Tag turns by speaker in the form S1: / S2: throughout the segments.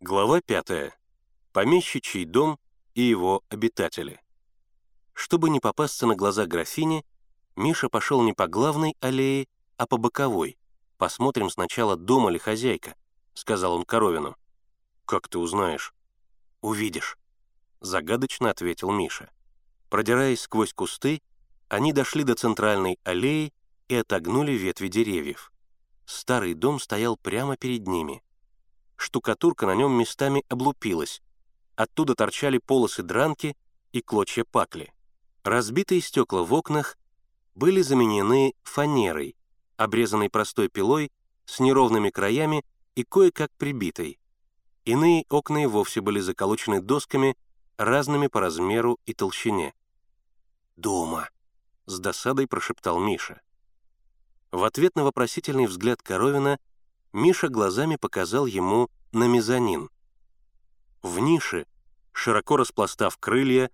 S1: Глава 5. Помещичий дом и его обитатели. Чтобы не попасться на глаза графине, Миша пошел не по главной аллее, а по боковой. «Посмотрим сначала, дома ли хозяйка», — сказал он Коровину. «Как ты узнаешь?» «Увидишь», — загадочно ответил Миша. Продираясь сквозь кусты, они дошли до центральной аллеи и отогнули ветви деревьев. Старый дом стоял прямо перед ними. Штукатурка на нем местами облупилась. Оттуда торчали полосы дранки и клочья пакли. Разбитые стекла в окнах были заменены фанерой, обрезанной простой пилой, с неровными краями и кое-как прибитой. Иные окна и вовсе были заколочены досками, разными по размеру и толщине. «Дома», — с досадой прошептал Миша. В ответ на вопросительный взгляд Коровина Миша глазами показал ему на мезонин. В нише, широко распластав крылья,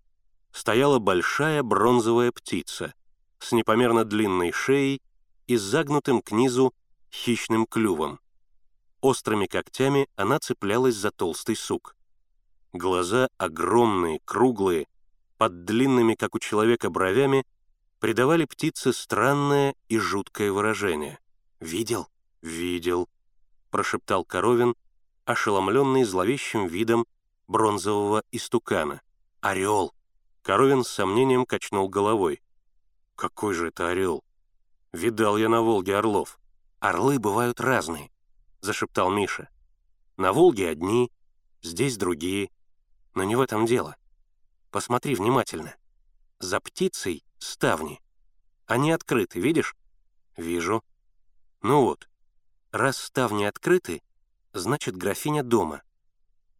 S1: стояла большая бронзовая птица с непомерно длинной шеей и загнутым к низу хищным клювом. Острыми когтями она цеплялась за толстый сук. Глаза огромные, круглые, под длинными, как у человека, бровями, придавали птице странное и жуткое выражение. «Видел?» «Видел», — прошептал Коровин, ошеломленный зловещим видом бронзового истукана. «Орел!» Коровин с сомнением качнул головой. «Какой же это орел? Видал я на Волге орлов. Орлы бывают разные», — зашептал Миша. «На Волге одни, здесь другие. Но не в этом дело. Посмотри внимательно. За птицей ставни. Они открыты, видишь? Вижу. Ну вот, раз ставни открыты, значит, графиня дома.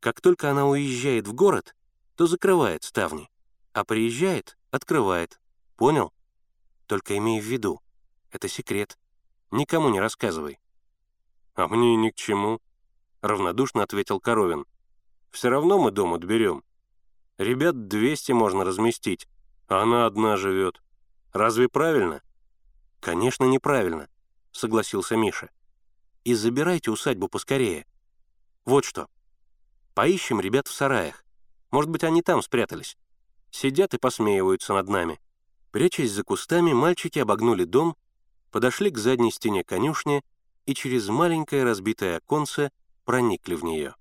S1: Как только она уезжает в город, то закрывает ставни, а приезжает — открывает. Понял? Только имей в виду, это секрет. Никому не рассказывай. «А мне ни к чему», — равнодушно ответил Коровин. «Все равно мы дом отберем. Ребят 200 можно разместить, а она одна живет. Разве правильно?» «Конечно, неправильно», — согласился Миша. «И забирайте усадьбу поскорее. Вот что. Поищем ребят в сараях. Может быть, они там спрятались. Сидят и посмеиваются над нами». Прячась за кустами, мальчики обогнули дом, подошли к задней стене конюшни и через маленькое разбитое оконце проникли в нее.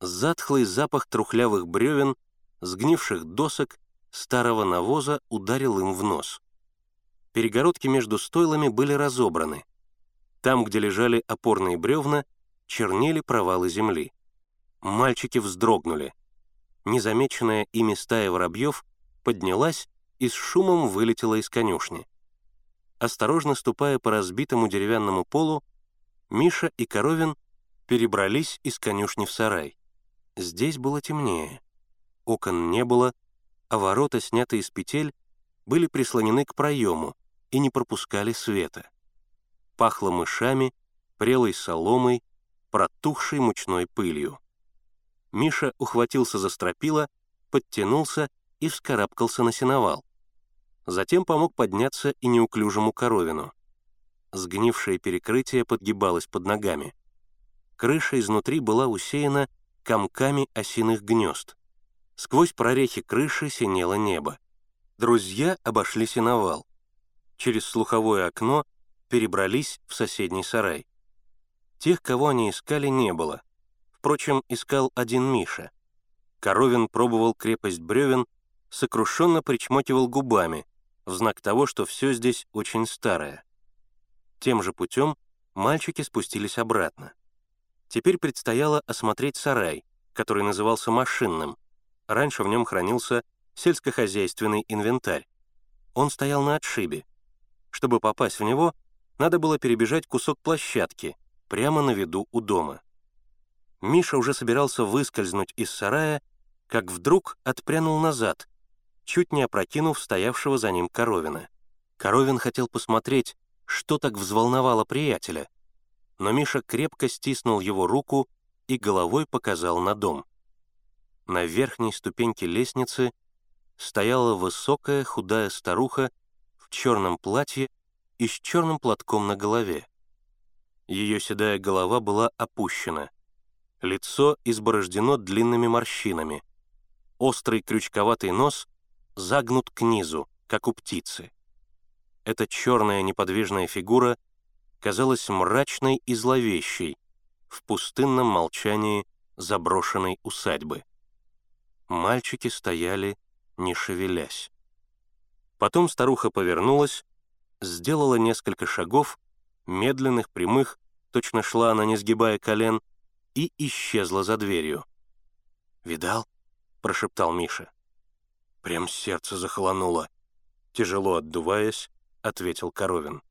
S1: Затхлый запах трухлявых бревен, сгнивших досок, старого навоза ударил им в нос. Перегородки между стойлами были разобраны. Там, где лежали опорные бревна, чернели провалы земли. Мальчики вздрогнули. Незамеченная ими стая воробьев поднялась и с шумом вылетела из конюшни. Осторожно ступая по разбитому деревянному полу, Миша и Коровин перебрались из конюшни в сарай. Здесь было темнее. Окон не было, а ворота, снятые из петель, были прислонены к проему и не пропускали света. Пахло мышами, прелой соломой, протухшей мучной пылью. Миша ухватился за стропила, подтянулся и вскарабкался на сеновал. Затем помог подняться и неуклюжему коровину. Сгнившее перекрытие подгибалось под ногами. Крыша изнутри была усеяна комками осиных гнезд. Сквозь прорехи крыши синело небо. Друзья обошли сеновал. Через слуховое окно перебрались в соседний сарай. Тех, кого они искали, не было. Впрочем, искал один Миша. Коровин пробовал крепость бревен, сокрушенно причмокивал губами, в знак того, что все здесь очень старое. Тем же путем мальчики спустились обратно. Теперь предстояло осмотреть сарай, который назывался машинным. Раньше в нем хранился сельскохозяйственный инвентарь. Он стоял на отшибе. Чтобы попасть в него, надо было перебежать кусок площадки прямо на виду у дома. Миша уже собирался выскользнуть из сарая, как вдруг отпрянул назад, чуть не опрокинув стоявшего за ним Коровина. Коровин хотел посмотреть, что так взволновало приятеля, но Миша крепко стиснул его руку и головой показал на дом. На верхней ступеньке лестницы стояла высокая худая старуха в черном платье и с черным платком на голове. Ее седая голова была опущена. Лицо изборождено длинными морщинами. Острый крючковатый нос загнут к низу, как у птицы. Эта черная неподвижная фигура казалась мрачной и зловещей в пустынном молчании заброшенной усадьбы. Мальчики стояли, не шевелясь. Потом старуха повернулась, сделала несколько шагов, медленных, прямых, точно шла она, не сгибая колен, и исчезла за дверью. «Видал?» — прошептал Миша. Прям сердце захолонуло. Тяжело отдуваясь, ответил Коровин.